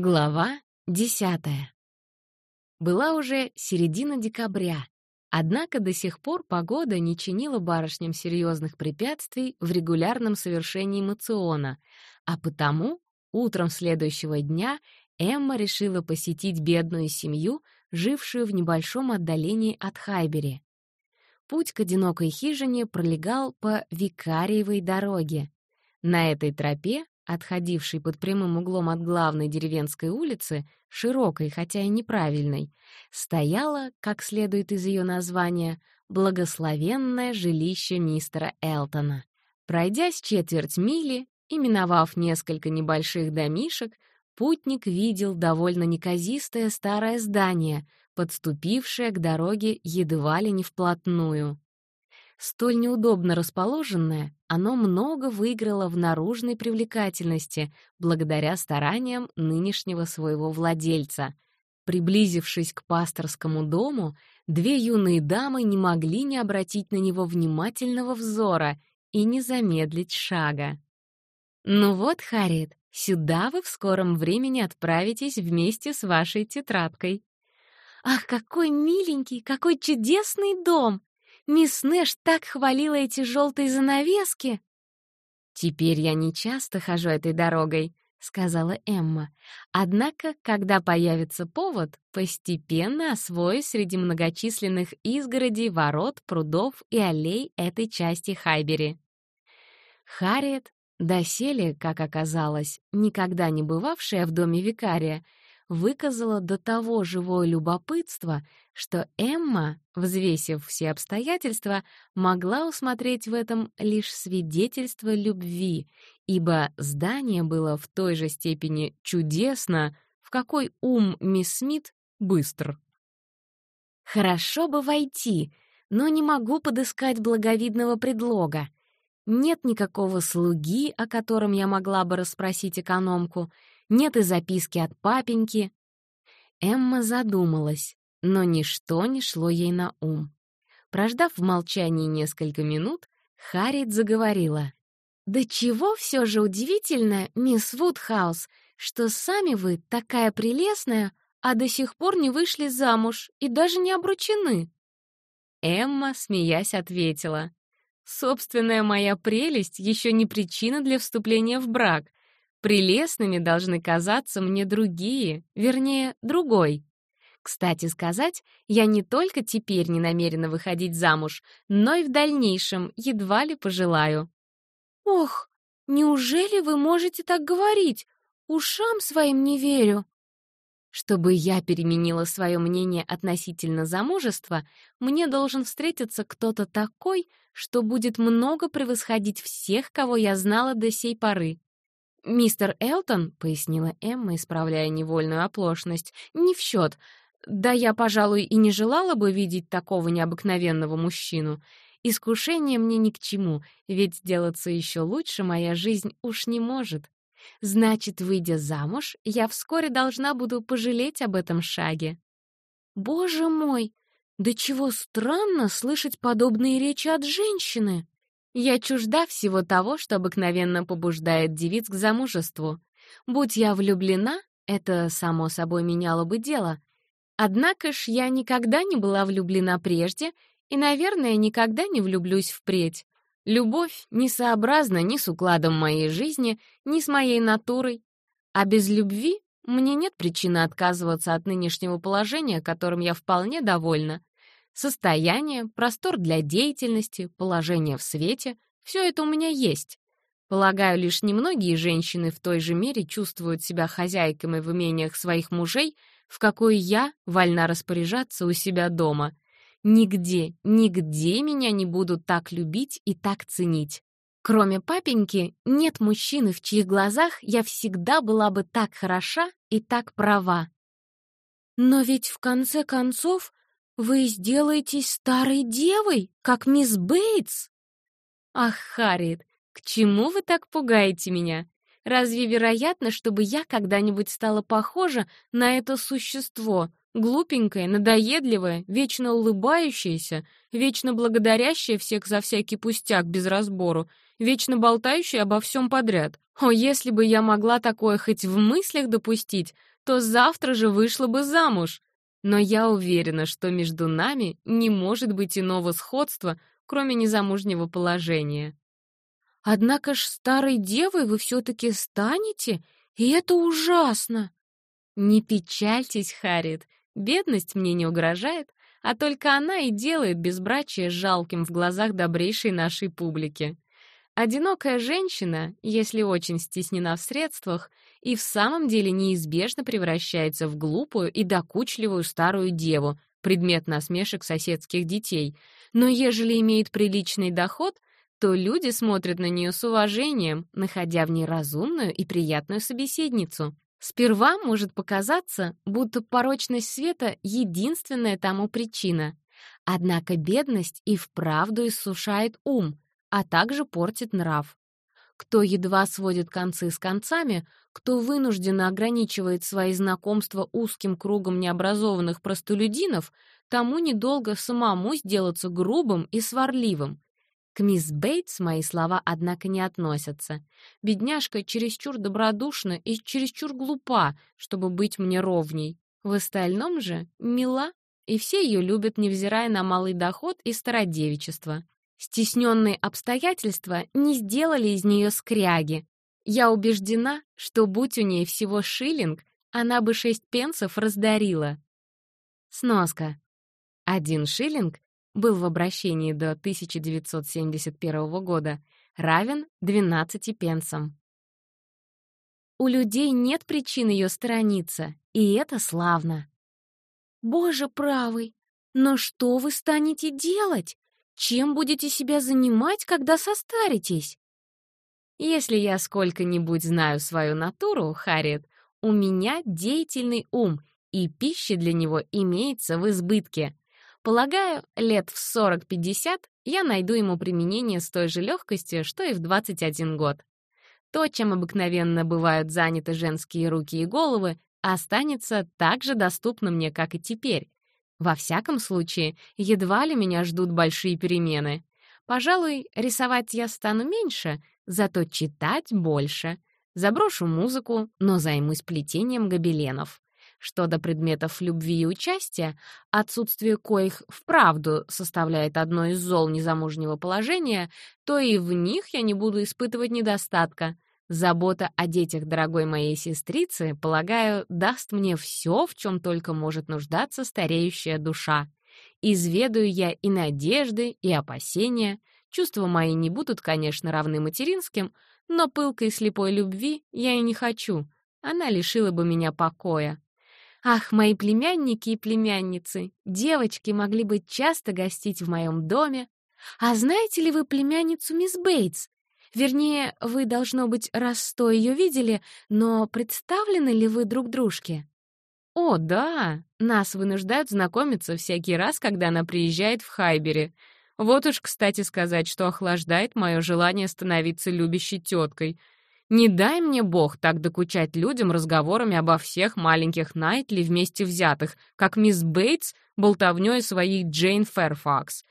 Глава десятая. Была уже середина декабря, однако до сих пор погода не чинила барышням серьезных препятствий в регулярном совершении мациона, а потому утром следующего дня Эмма решила посетить бедную семью, жившую в небольшом отдалении от Хайбери. Путь к одинокой хижине пролегал по Викариевой дороге. На этой тропе отходившей под прямым углом от главной деревенской улицы, широкой, хотя и неправильной, стояло, как следует из ее названия, благословенное жилище мистера Элтона. Пройдя четверть мили и миновав несколько небольших домишек, путник видел довольно неказистое старое здание, подступившее к дороге едва ли не вплотную. Столь неудобно расположенное, оно много выиграло в наружной привлекательности благодаря стараниям нынешнего своего владельца. Приблизившись к пасторскому дому, две юные дамы не могли не обратить на него внимательного взора и не замедлить шага. «Ну вот, Харриет, сюда вы в скором времени отправитесь вместе с вашей тетрадкой». «Ах, какой миленький, какой чудесный дом!» Мисс Нэш так хвалила эти желтые занавески!» «Теперь я не часто хожу этой дорогой», — сказала Эмма. «Однако, когда появится повод, постепенно освоюсь среди многочисленных изгородей, ворот, прудов и аллей этой части Хайбери». Харриет, доселе, как оказалось, никогда не бывавшая в доме викария, выказала до того живое любопытство, что Эмма, взвесив все обстоятельства, могла усмотреть в этом лишь свидетельство любви, ибо здание было в той же степени чудесно, в какой ум мисс Смит быстр. «Хорошо бы войти, но не могу подыскать благовидного предлога. Нет никакого слуги, о котором я могла бы расспросить экономку, нет и записки от папеньки. Эмма задумалась, но ничто не шло ей на ум. Прождав в молчании несколько минут, Харриет заговорила. «Да чего все же удивительно, мисс Вудхаус, что сами вы такая прелестная, а до сих пор не вышли замуж и даже не обручены». Эмма, смеясь, ответила. «Собственная моя прелесть еще не причина для вступления в брак, Прелестными должны казаться мне другие, вернее, другой. Кстати сказать, я не только теперь не намерена выходить замуж, но и в дальнейшем едва ли пожелаю. «Ох, неужели вы можете так говорить? Ушам своим не верю». Чтобы я переменила свое мнение относительно замужества, мне должен встретиться кто-то такой, что будет много превосходить всех, кого я знала до сей поры. «Мистер Элтон», — пояснила Эмма, исправляя невольную оплошность, — «не в счет. Да я, пожалуй, и не желала бы видеть такого необыкновенного мужчину. Искушение мне ни к чему, ведь сделаться еще лучше моя жизнь уж не может. Значит, выйдя замуж, я вскоре должна буду пожалеть об этом шаге». «Боже мой! Да чего странно слышать подобные речи от женщины!» Я чужда всего того, что обыкновенно побуждает девиц к замужеству. Будь я влюблена, это, само собой, меняло бы дело. Однако ж я никогда не была влюблена прежде и, наверное, никогда не влюблюсь впредь. Любовь не сообразна ни с укладом моей жизни, ни с моей натурой. А без любви мне нет причины отказываться от нынешнего положения, которым я вполне довольна. Состояние, простор для деятельности, положение в свете — все это у меня есть. Полагаю, лишь немногие женщины в той же мере чувствуют себя хозяйками в имениях своих мужей, в какой я вольна распоряжаться у себя дома. Нигде, нигде меня не будут так любить и так ценить. Кроме папеньки, нет мужчины, в чьих глазах я всегда была бы так хороша и так права. Но ведь в конце концов вы сделаетесь старой девой, как мисс Бейтс? Ах, Харриет, к чему вы так пугаете меня? Разве вероятно, чтобы я когда-нибудь стала похожа на это существо, глупенькое, надоедливое, вечно улыбающееся, вечно благодарящее всех за всякий пустяк без разбору, вечно болтающее обо всем подряд? О, если бы я могла такое хоть в мыслях допустить, то завтра же вышла бы замуж. Но я уверена, что между нами не может быть иного сходства, кроме незамужнего положения. Однако ж старой девой вы все-таки станете, и это ужасно. Не печальтесь, Харит, бедность мне не угрожает, а только она и делает безбрачие жалким в глазах добрейшей нашей публики. Одинокая женщина, если очень стеснена в средствах, и в самом деле неизбежно превращается в глупую и докучливую старую деву, предмет насмешек соседских детей. Но ежели имеет приличный доход, то люди смотрят на нее с уважением, находя в ней разумную и приятную собеседницу. Сперва может показаться, будто порочность света — единственная тому причина. Однако бедность и вправду иссушает ум — а также портит нрав. Кто едва сводит концы с концами, кто вынужденно ограничивает свои знакомства узким кругом необразованных простолюдинов, тому недолго самому сделаться грубым и сварливым. К мисс Бейтс мои слова, однако, не относятся. Бедняжка чересчур добродушна и чересчур глупа, чтобы быть мне ровней. В остальном же мила, и все ее любят, невзирая на малый доход и стародевичество. Стесненные обстоятельства не сделали из нее скряги. Я убеждена, что будь у ней всего шиллинг, она бы шесть пенсов раздарила. Сноска. Один шиллинг был в обращении до 1971 года, равен 12 пенсам. У людей нет причин ее сторониться, и это славно. «Боже правый, но что вы станете делать?» Чем будете себя занимать, когда состаритесь? Если я сколько-нибудь знаю свою натуру, Харриет, у меня деятельный ум, и пищи для него имеется в избытке. Полагаю, лет в 40-50 я найду ему применение с той же легкостью, что и в 21 год. То, чем обыкновенно бывают заняты женские руки и головы, останется так же доступно мне, как и теперь. Во всяком случае, едва ли меня ждут большие перемены. Пожалуй, рисовать я стану меньше, зато читать больше. Заброшу музыку, но займусь плетением гобеленов. Что до предметов любви и участия, отсутствие коих вправду составляет одно из зол незамужнего положения, то и в них я не буду испытывать недостатка — Забота о детях дорогой моей сестрицы, полагаю, даст мне все, в чем только может нуждаться стареющая душа. Изведаю я и надежды, и опасения. Чувства мои не будут, конечно, равны материнским, но пылкой слепой любви я и не хочу. Она лишила бы меня покоя. Ах, мои племянники и племянницы, девочки могли бы часто гостить в моем доме. А знаете ли вы племянницу мисс Бейтс? Вернее, вы, должно быть, раз сто ее видели, но представлены ли вы друг дружке? О, да, нас вынуждают знакомиться всякий раз, когда она приезжает в Хайбере. Вот уж, кстати, сказать, что охлаждает мое желание становиться любящей теткой. Не дай мне бог так докучать людям разговорами обо всех маленьких Найтли вместе взятых, как мисс Бейтс болтовнёй своей Джейн Фэрфакс.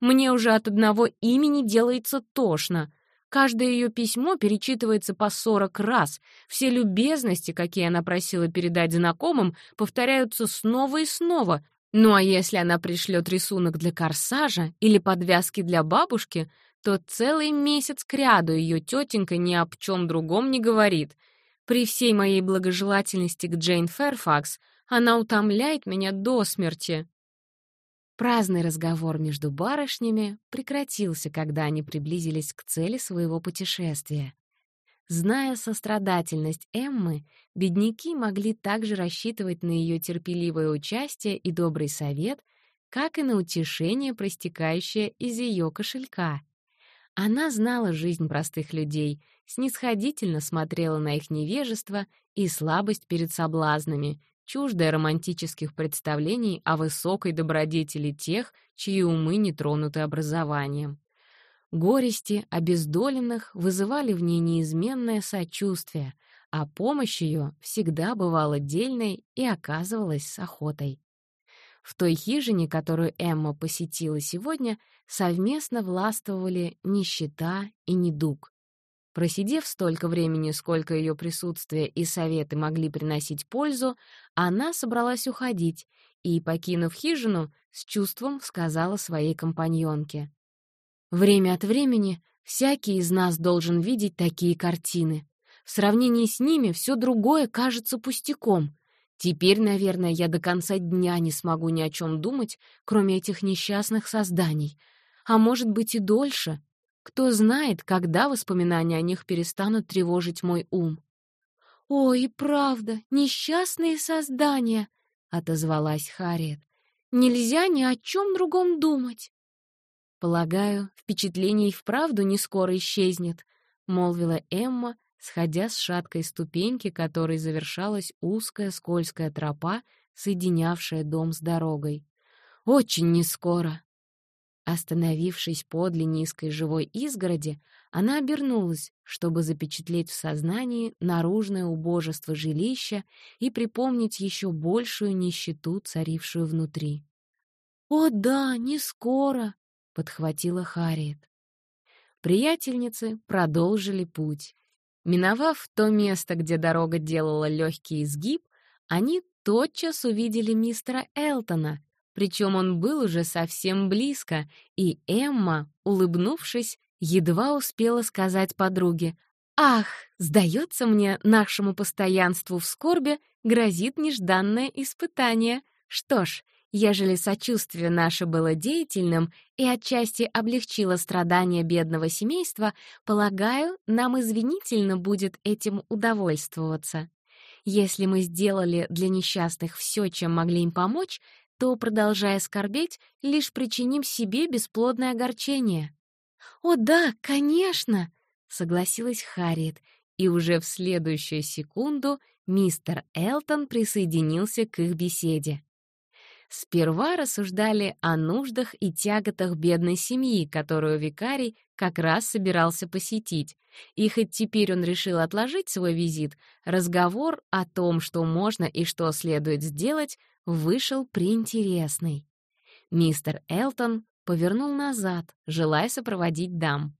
Мне уже от одного имени делается тошно — Каждое ее письмо перечитывается по сорок раз. Все любезности, какие она просила передать знакомым, повторяются снова и снова. Ну а если она пришлет рисунок для корсажа или подвязки для бабушки, то целый месяц кряду ее тетенька ни об чем другом не говорит. При всей моей благожелательности к Джейн Фэрфакс она утомляет меня до смерти. Праздный разговор между барышнями прекратился, когда они приблизились к цели своего путешествия. Зная сострадательность Эммы, бедняки могли также рассчитывать на ее терпеливое участие и добрый совет, как и на утешение, проистекающее из ее кошелька. Она знала жизнь простых людей, снисходительно смотрела на их невежество и слабость перед соблазнами — чуждая романтических представлений о высокой добродетели тех, чьи умы не тронуты образованием. Горести обездоленных вызывали в ней неизменное сочувствие, а помощь ее всегда бывала дельной и оказывалась с охотой. В той хижине, которую Эмма посетила сегодня, совместно властвовали нищета и недуг. Просидев столько времени, сколько ее присутствие и советы могли приносить пользу, она собралась уходить и, покинув хижину, с чувством сказала своей компаньонке. «Время от времени всякий из нас должен видеть такие картины. В сравнении с ними все другое кажется пустяком. Теперь, наверное, я до конца дня не смогу ни о чем думать, кроме этих несчастных созданий. А может быть и дольше. Кто знает, когда воспоминания о них перестанут тревожить мой ум. «О, и правда, несчастные создания!» — отозвалась Харриет. «Нельзя ни о чем другом думать». «Полагаю, впечатление и вправду не скоро исчезнет», — молвила Эмма, сходя с шаткой ступеньки, которой завершалась узкая скользкая тропа, соединявшая дом с дорогой. «Очень нескоро!» Остановившись подле низкой живой изгороди, она обернулась, чтобы запечатлеть в сознании наружное убожество жилища и припомнить еще большую нищету, царившую внутри. «О да, не скоро!» — подхватила Харриет. Приятельницы продолжили путь. Миновав то место, где дорога делала легкий изгиб, они тотчас увидели мистера Элтона, причем он был уже совсем близко, и Эмма, улыбнувшись, едва успела сказать подруге, «Ах, сдается мне, нашему постоянству в скорби грозит нежданное испытание. Что ж, Ежели сочувствие наше было деятельным и отчасти облегчило страдания бедного семейства, полагаю, нам извинительно будет этим удовольствоваться. Если мы сделали для несчастных все, чем могли им помочь, то, продолжая скорбеть, лишь причиним себе бесплодное огорчение. «О да, конечно!» — согласилась Харриет, и уже в следующую секунду мистер Элтон присоединился к их беседе. Сперва рассуждали о нуждах и тяготах бедной семьи, которую викарий как раз собирался посетить. И хоть теперь он решил отложить свой визит, разговор о том, что можно и что следует сделать, вышел приинтересный. Мистер Элтон повернул назад, желая сопроводить дам.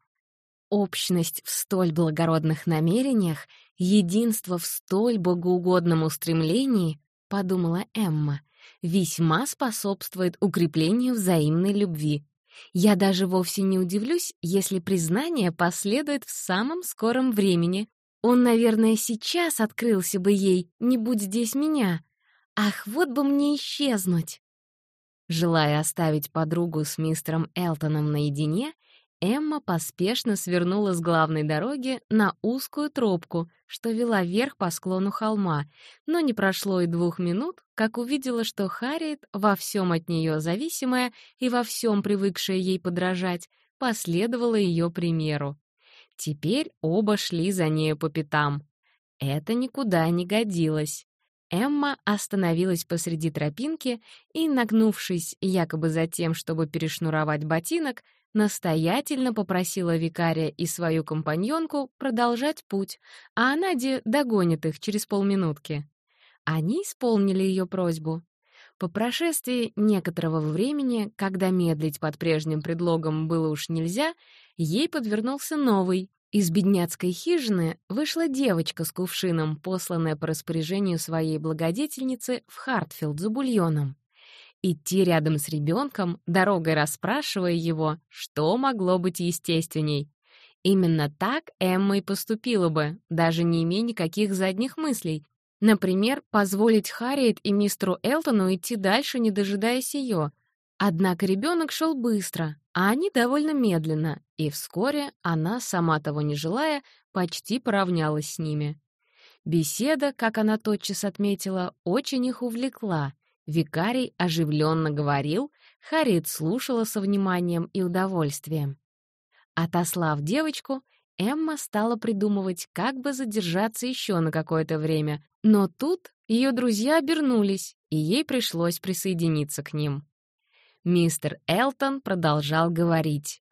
Общность в столь благородных намерениях, единство в столь богоугодном устремлении, — подумала Эмма — весьма способствует укреплению взаимной любви. Я даже вовсе не удивлюсь, если признание последует в самом скором времени. Он, наверное, сейчас открылся бы ей, не будь здесь меня. Ах, вот бы мне исчезнуть! Желая оставить подругу с мистером Элтоном наедине, Эмма поспешно свернула с главной дороги на узкую тропку, что вела вверх по склону холма, но не прошло и двух минут, как увидела, что Харриет, во всем от нее зависимая и во всем привыкшая ей подражать, последовала ее примеру. Теперь оба шли за нею по пятам. Это никуда не годилось. Эмма остановилась посреди тропинки и, нагнувшись якобы за тем, чтобы перешнуровать ботинок, настоятельно попросила викария и свою компаньонку продолжать путь, а Нади догонит их через полминутки. Они исполнили ее просьбу. По прошествии некоторого времени, когда медлить под прежним предлогом было уж нельзя, ей подвернулся новый. Из бедняцкой хижины вышла девочка с кувшином, посланная по распоряжению своей благодетельницы в Хартфилд за бульоном идти рядом с ребенком, дорогой расспрашивая его, что могло быть естественней. Именно так Эмма и поступила бы, даже не имея никаких задних мыслей. Например, позволить Харриет и мистеру Элтону идти дальше, не дожидаясь ее. Однако ребенок шел быстро, а они довольно медленно, и вскоре она, сама того не желая, почти поравнялась с ними. Беседа, как она тотчас отметила, очень их увлекла — Викарий оживленно говорил, Харриет слушала со вниманием и удовольствием. Отослав девочку, Эмма стала придумывать, как бы задержаться еще на какое-то время, но тут ее друзья обернулись, и ей пришлось присоединиться к ним. Мистер Элтон продолжал говорить.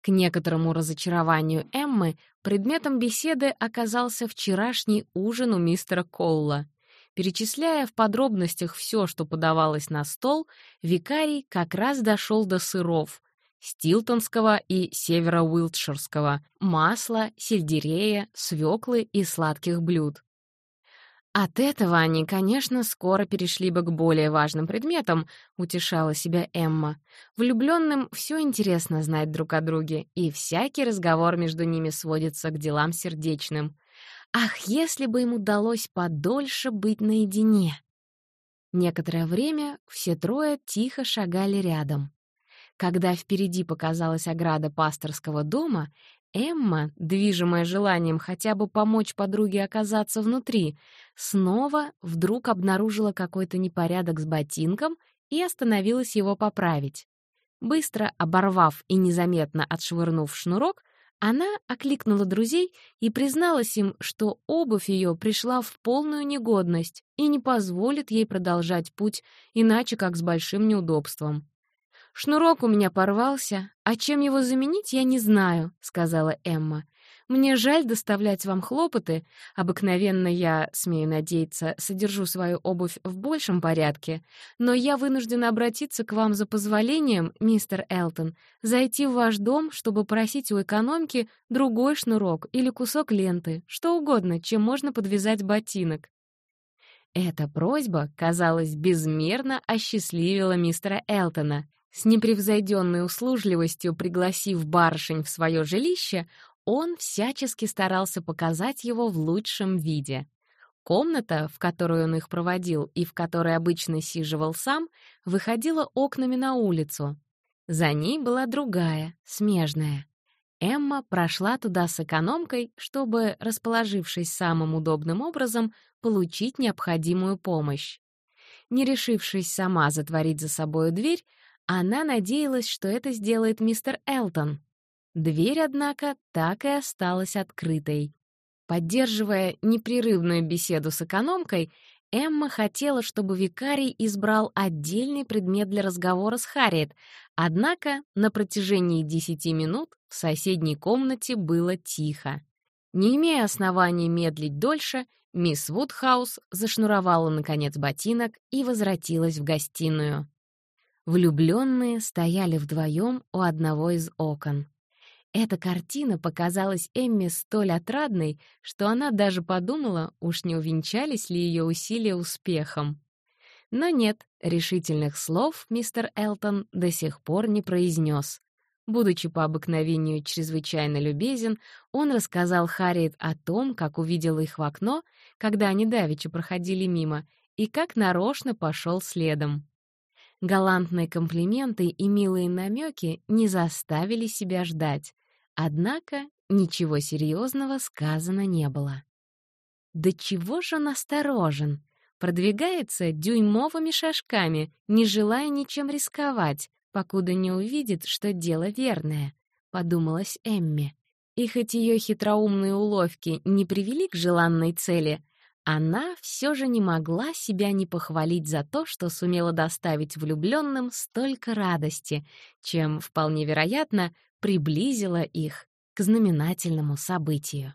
К некоторому разочарованию Эммы предметом беседы оказался вчерашний ужин у мистера Колла. Перечисляя в подробностях все, что подавалось на стол, викарий как раз дошел до сыров — стилтонского и северо-уилтширского, масла, сельдерея, свеклы и сладких блюд. От этого они, конечно, скоро перешли бы к более важным предметам, утешала себя Эмма. Влюбленным все интересно знать друг о друге, и всякий разговор между ними сводится к делам сердечным. Ах, если бы им удалось подольше быть наедине! Некоторое время все трое тихо шагали рядом. Когда впереди показалась ограда пасторского дома, Эмма, движимая желанием хотя бы помочь подруге оказаться внутри, снова вдруг обнаружила какой-то непорядок с ботинком и остановилась его поправить. Быстро оборвав и незаметно отшвырнув шнурок, она окликнула друзей и призналась им, что обувь ее пришла в полную негодность и не позволит ей продолжать путь, иначе как с большим неудобством. «Шнурок у меня порвался, а чем его заменить, я не знаю», — сказала Эмма. Мне жаль доставлять вам хлопоты. Обыкновенно я, смею надеяться, содержу свою обувь в большем порядке, но я вынуждена обратиться к вам за позволением, мистер Элтон, зайти в ваш дом, чтобы просить у экономки другой шнурок или кусок ленты, что угодно, чем можно подвязать ботинок. Эта просьба, казалось, безмерно осчастливила мистера Элтона. С непревзойденной услужливостью пригласив барышень в свое жилище, он всячески старался показать его в лучшем виде. Комната, в которую он их проводил и в которой обычно сиживал сам, выходила окнами на улицу. За ней была другая, смежная. Эмма прошла туда с экономкой, чтобы, расположившись самым удобным образом, получить необходимую помощь. Не решившись сама затворить за собою дверь, она надеялась, что это сделает мистер Элтон, Дверь, однако, так и осталась открытой. Поддерживая непрерывную беседу с экономкой, Эмма хотела, чтобы викарий избрал отдельный предмет для разговора с Харриет, однако на протяжении десяти минут в соседней комнате было тихо. Не имея оснований медлить дольше, мисс Вудхаус зашнуровала, наконец, ботинок и возвратилась в гостиную. Влюбленные стояли вдвоем у одного из окон. Эта картина показалась Эмме столь отрадной, что она даже подумала, уж не увенчались ли ее усилия успехом. Но нет, решительных слов мистер Элтон до сих пор не произнес. Будучи по обыкновению чрезвычайно любезен, он рассказал Харриет о том, как увидел их в окно, когда они давеча проходили мимо, и как нарочно пошел следом. Галантные комплименты и милые намеки не заставили себя ждать. Однако ничего серьезного сказано не было. Да чего же он осторожен? Продвигается дюймовыми шажками, не желая ничем рисковать, покуда не увидит, что дело верное, — подумалась Эмми. И хоть ее хитроумные уловки не привели к желанной цели, она все же не могла себя не похвалить за то, что сумела доставить влюбленным столько радости, чем, вполне вероятно, приблизила их к знаменательному событию.